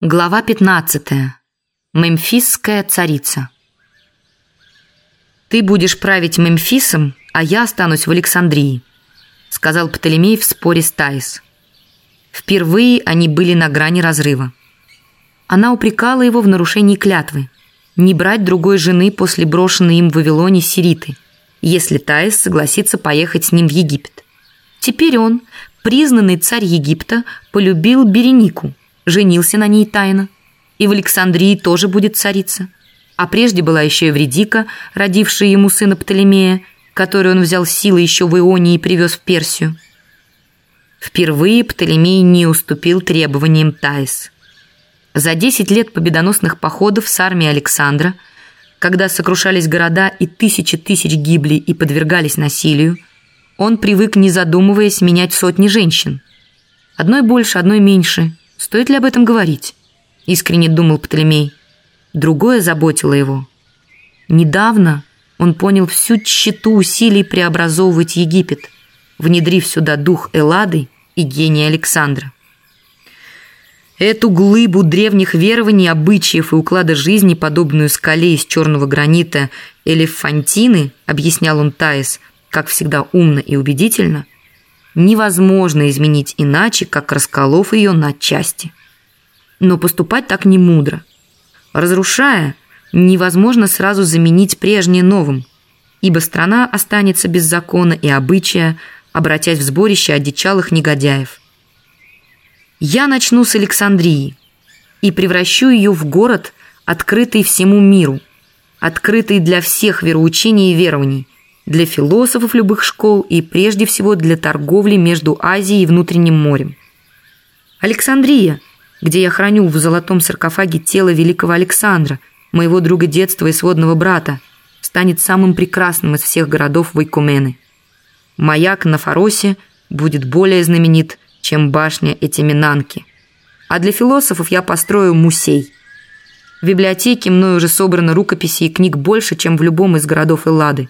Глава 15. Мемфисская царица. Ты будешь править Мемфисом, а я останусь в Александрии, сказал Птолемей в споре с Таис. Впервые они были на грани разрыва. Она упрекала его в нарушении клятвы не брать другой жены после брошенной им в Вавилоне Сириты, если Таис согласится поехать с ним в Египет. Теперь он, признанный царь Египта, полюбил Беренику – женился на ней тайно. И в Александрии тоже будет царица. А прежде была еще Евредика, родившая ему сына Птолемея, который он взял силой еще в Ионии и привез в Персию. Впервые Птолемей не уступил требованиям Таис. За 10 лет победоносных походов с армией Александра, когда сокрушались города и тысячи тысяч гибли и подвергались насилию, он привык, не задумываясь, менять сотни женщин. Одной больше, одной меньше, Стоит ли об этом говорить? Искренне думал Птолемей. Другое заботило его. Недавно он понял всю тщету усилий преобразовывать Египет, внедрив сюда дух Эллады и гения Александра. Эту глыбу древних верований, обычаев и уклада жизни, подобную скале из черного гранита Элефантины, объяснял он Таис, как всегда умно и убедительно – невозможно изменить иначе, как расколов ее на части. Но поступать так не мудро. Разрушая, невозможно сразу заменить прежнее новым, ибо страна останется без закона и обычая, обратясь в сборище одичалых негодяев. Я начну с Александрии и превращу ее в город, открытый всему миру, открытый для всех вероучений и верований – для философов любых школ и прежде всего для торговли между Азией и внутренним морем. Александрия, где я храню в золотом саркофаге тело великого Александра, моего друга детства и сводного брата, станет самым прекрасным из всех городов Вайкумены. Маяк на Фаросе будет более знаменит, чем башня Этиминанки. А для философов я построю музей. В библиотеке мною уже собрано рукописей и книг больше, чем в любом из городов Эллады.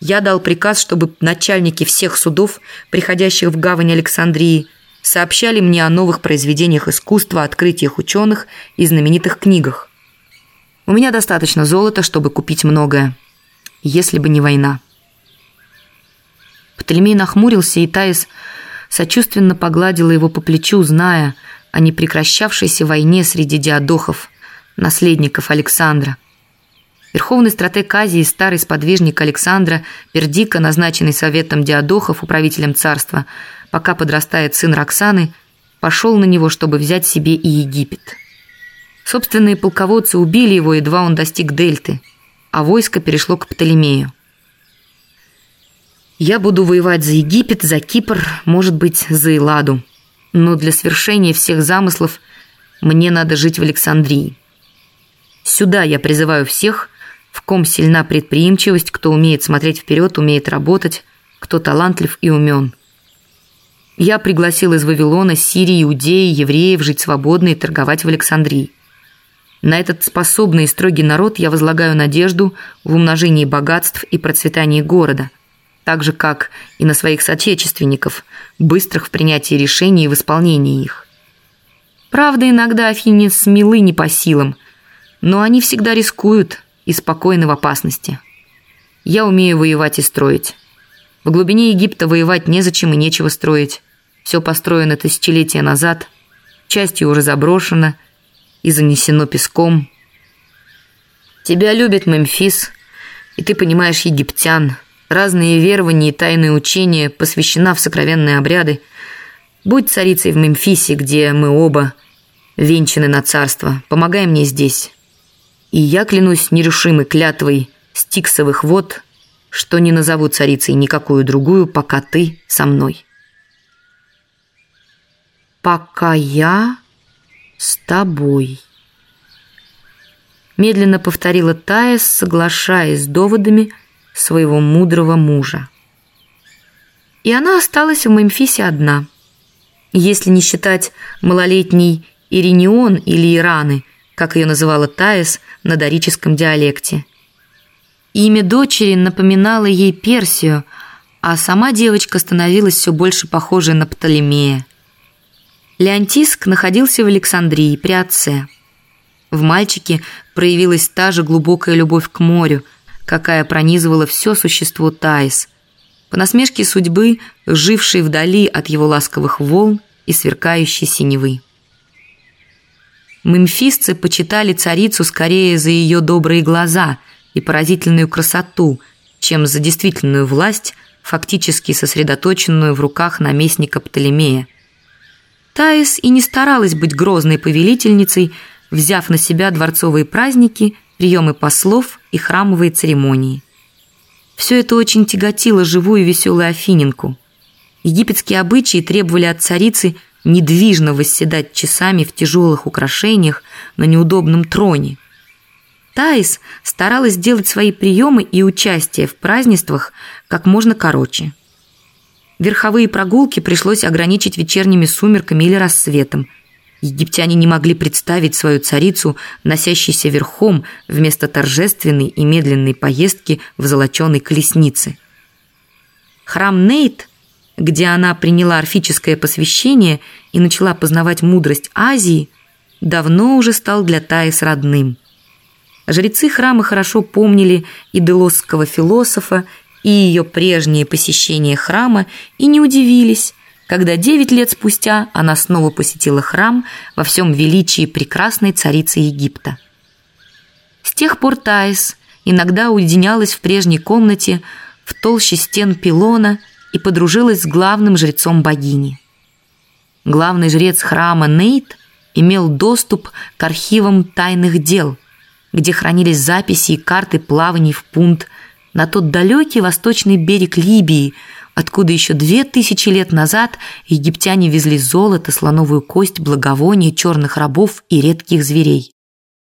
Я дал приказ, чтобы начальники всех судов, приходящих в гавань Александрии, сообщали мне о новых произведениях искусства, открытиях ученых и знаменитых книгах. У меня достаточно золота, чтобы купить многое, если бы не война. Птолемей нахмурился, и Таис сочувственно погладила его по плечу, зная о непрекращавшейся войне среди диадохов, наследников Александра – Верховный стратег Азии, старый сподвижник Александра, Пердика, назначенный советом Диадохов, управителем царства, пока подрастает сын Роксаны, пошел на него, чтобы взять себе и Египет. Собственные полководцы убили его, едва он достиг Дельты, а войско перешло к Птолемею. Я буду воевать за Египет, за Кипр, может быть, за Элладу. Но для свершения всех замыслов мне надо жить в Александрии. Сюда я призываю всех, ком сильна предприимчивость, кто умеет смотреть вперед, умеет работать, кто талантлив и умен. Я пригласил из Вавилона, Сирии, Иудеи, евреев жить свободно и торговать в Александрии. На этот способный и строгий народ я возлагаю надежду в умножении богатств и процветании города, так же, как и на своих соотечественников, быстрых в принятии решений и в исполнении их. Правда, иногда Афине смелы не по силам, но они всегда рискуют – и спокойны в опасности. Я умею воевать и строить. В глубине Египта воевать незачем и нечего строить. Все построено тысячелетия назад, частью уже заброшено и занесено песком. Тебя любит Мемфис, и ты понимаешь египтян. Разные верования и тайные учения посвящена в сокровенные обряды. Будь царицей в Мемфисе, где мы оба венчаны на царство. Помогай мне здесь. И я клянусь нерушимой клятвой стиксовых вод, что не назову царицей никакую другую, пока ты со мной. Пока я с тобой. Медленно повторила Таис, соглашаясь с доводами своего мудрого мужа. И она осталась в Мемфисе одна. Если не считать малолетний Иринион или Ираны, как ее называла Таис на дорическом диалекте. Имя дочери напоминало ей Персию, а сама девочка становилась все больше похожей на Птолемея. Леонтиск находился в Александрии при отце. В мальчике проявилась та же глубокая любовь к морю, какая пронизывала все существо Таис, по насмешке судьбы, жившей вдали от его ласковых волн и сверкающей синевы. Мемфисцы почитали царицу скорее за ее добрые глаза и поразительную красоту, чем за действительную власть, фактически сосредоточенную в руках наместника Птолемея. Таис и не старалась быть грозной повелительницей, взяв на себя дворцовые праздники, приемы послов и храмовые церемонии. Все это очень тяготило живую веселую Афиненку. Египетские обычаи требовали от царицы – недвижно восседать часами в тяжелых украшениях на неудобном троне. Таис старалась сделать свои приемы и участие в празднествах как можно короче. Верховые прогулки пришлось ограничить вечерними сумерками или рассветом. Египтяне не могли представить свою царицу, носящейся верхом вместо торжественной и медленной поездки в золоченой колеснице. Храм Нейт где она приняла орфическое посвящение и начала познавать мудрость Азии, давно уже стал для Таис родным. Жрецы храма хорошо помнили и делосского философа, и ее прежние посещения храма, и не удивились, когда девять лет спустя она снова посетила храм во всем величии прекрасной царицы Египта. С тех пор Таис иногда уединялась в прежней комнате в толще стен пилона и подружилась с главным жрецом богини. Главный жрец храма Нейт имел доступ к архивам тайных дел, где хранились записи и карты плаваний в пункт на тот далекий восточный берег Либии, откуда еще две тысячи лет назад египтяне везли золото, слоновую кость, благовония, черных рабов и редких зверей.